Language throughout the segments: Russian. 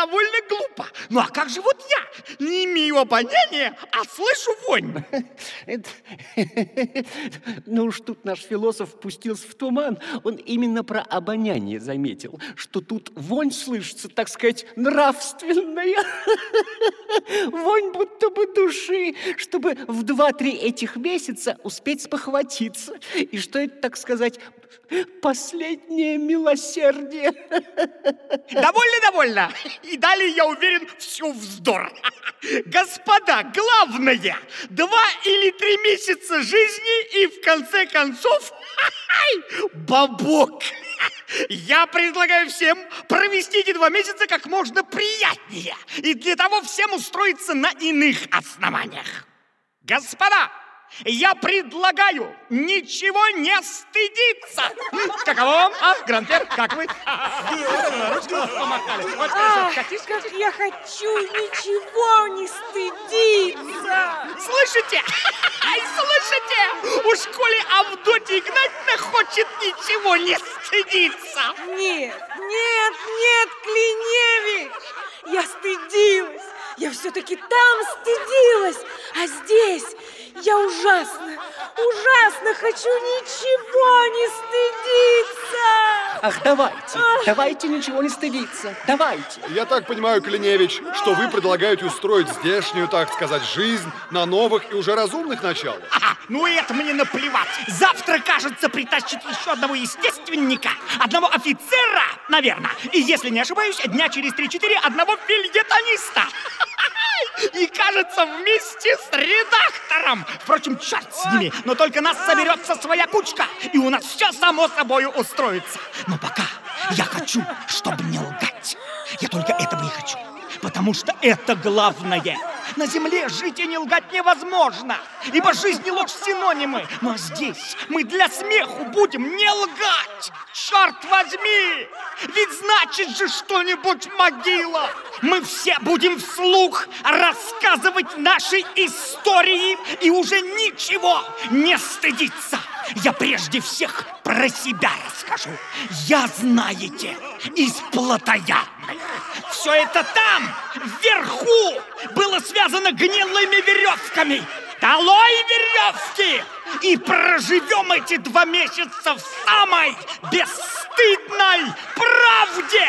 довольно глупо. Ну а как же вот я? Не имею обоняния, а слышу вонь. Ну уж тут наш философ пустился в туман. Он именно про обоняние заметил, что тут вонь слышится, так сказать, нравственная. Вонь будто бы души, чтобы в два-три этих месяца успеть спохватиться. И что это, так сказать, последнее милосердие. Довольно, довольно. И далее, я уверен, все вздор. Господа, главное, два или три месяца жизни и в конце концов, бабок. Я предлагаю всем провести эти два месяца как можно приятнее. И для того всем устроиться на иных основаниях. Господа, я предлагаю ничего не стыдиться. Каково вам, а, Грантер, как вы? Помахали. Вот, Ах, как я хочу ничего не стыдиться! Слышите? Ай, слышите? Уж коли Авдотья Игнатьевна хочет ничего не стыдиться. Нет, нет, нет, Клиневич! Я стыдилась! Я все-таки там стыдилась, а здесь я ужасно, ужасно хочу ничего не стыдиться! Ах, давайте, давайте ничего не стыдиться, давайте. Я так понимаю, Клиневич, что вы предлагаете устроить здешнюю, так сказать, жизнь на новых и уже разумных началах. Ага, ну это мне наплевать. Завтра, кажется, притащит еще одного естественника, одного офицера, наверное. И если не ошибаюсь, дня через 3-4 одного фельетониста. И, кажется, вместе с редактором. Впрочем, черт с ними, но только нас соберется своя кучка, и у нас все само собой устроится. Но пока я хочу, чтобы не лгать. Я только этого и хочу. Потому что это главное. На земле жить и не лгать невозможно, ибо жизнь и ложь синонимы. Но здесь мы для смеху будем не лгать. Черт возьми! Ведь значит же что-нибудь могила. Мы все будем вслух рассказывать наши истории и уже ничего не стыдиться. Я прежде всех про себя расскажу. Я, знаете, из Платоядных. Все это там, вверху, было связано гнилыми веревками. Долой веревки! И проживем эти два месяца в самой бесстыдной правде!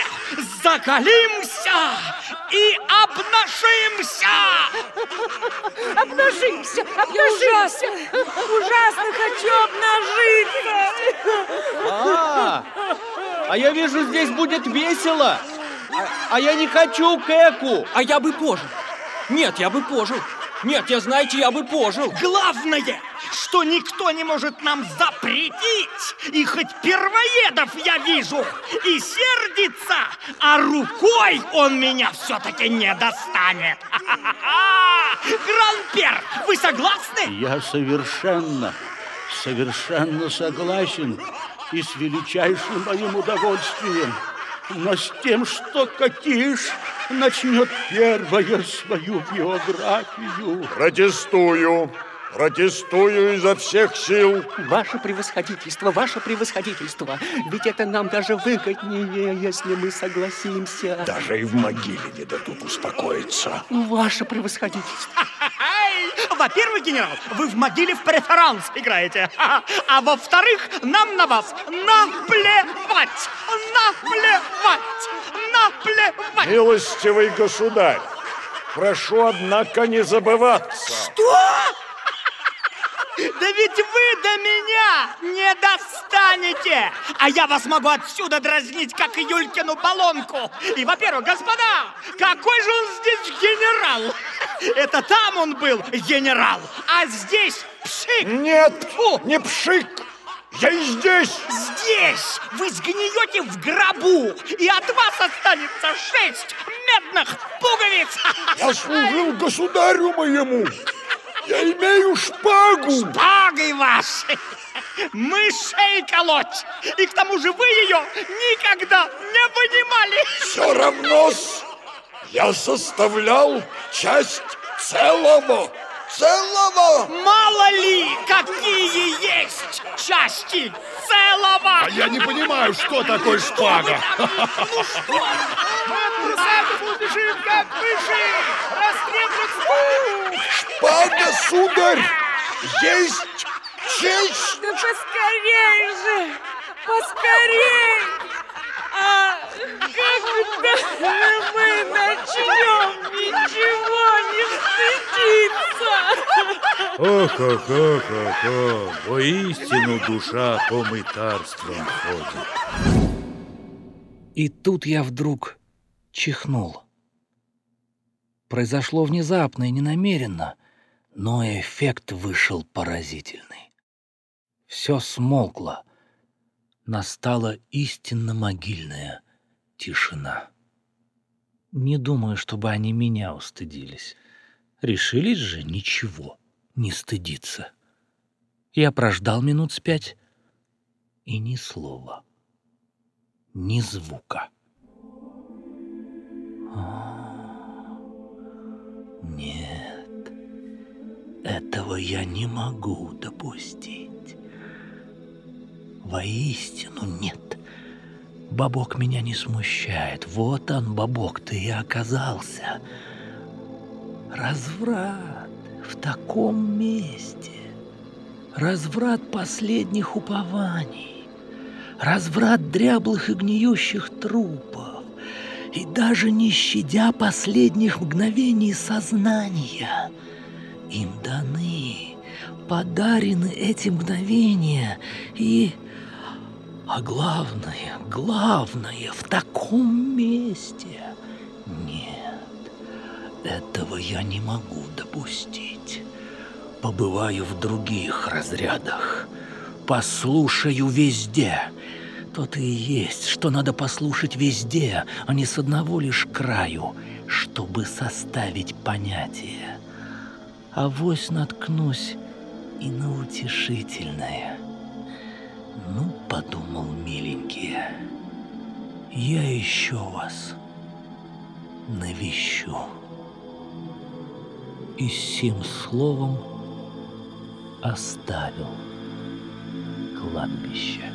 Закалимся и обнажимся! Обнажимся, Я ужасно, ужасно хочу обнажиться! А, а я вижу, здесь будет весело. А, а я не хочу кэку. А я бы пожил. Нет, я бы пожил. Нет, я, знаете, я бы пожил. Главное, что никто не может нам запретить, и хоть первоедов я вижу и сердится, а рукой он меня все-таки не достанет. Гранпер, вы согласны? Я совершенно, совершенно согласен и с величайшим моим удовольствием. Но с тем, что Катиш начнет первое свою биографию. Протестую. Протестую изо всех сил. Ваше превосходительство, ваше превосходительство. Ведь это нам даже выгоднее, если мы согласимся. Даже и в могиле не дадут успокоиться. Ваше превосходительство. Во-первых, генерал, вы в могиле в преферанс играете. А во-вторых, нам на вас наплевать. Наплевать. Наплевать. Милостивый государь, прошу, однако, не забываться. Что? Да ведь вы до меня не достанете! А я вас могу отсюда дразнить, как Юлькину баллонку. И, во-первых, господа, какой же он здесь генерал? Это там он был генерал, а здесь пшик. Нет, Фу. не пшик. Я и здесь. Здесь вы сгниете в гробу, и от вас останется шесть медных пуговиц. Я служил государю моему. Я имею шпагу. Шпагой вашей мышей колоть. И к тому же вы ее никогда не вынимали. Все равно я составлял часть целого. Целого. Мало ли, какие есть части целого. А я не понимаю, что такое шпага. Ну что? Убежим, как мыши! Растреплют стук! Шпага, сударь! Есть честь! Да поскорей же! Поскорей! А когда мы начнем ничего не стыдиться? Ох, ох, ох, ох, ох, воистину душа по мытарствам ходит. И тут я вдруг чихнул. Произошло внезапно и ненамеренно, но эффект вышел поразительный. Все смолкло. Настала истинно могильная тишина. Не думаю, чтобы они меня устыдились. Решились же ничего не стыдиться. Я прождал минут с пять, и ни слова, ни звука. Этого я не могу допустить. Воистину нет. Бабок меня не смущает. Вот он, бабок, ты и оказался. Разврат в таком месте. Разврат последних упований. Разврат дряблых и гниющих трупов. И даже не щадя последних мгновений сознания, им даны, подарены эти мгновения и... А главное, главное, в таком месте. Нет, этого я не могу допустить. Побываю в других разрядах. Послушаю везде. То-то и есть, что надо послушать везде, а не с одного лишь краю, чтобы составить понятие. А вось наткнусь и на утешительное. Ну, подумал миленькие, я еще вас навещу. И сим словом оставил кладбище.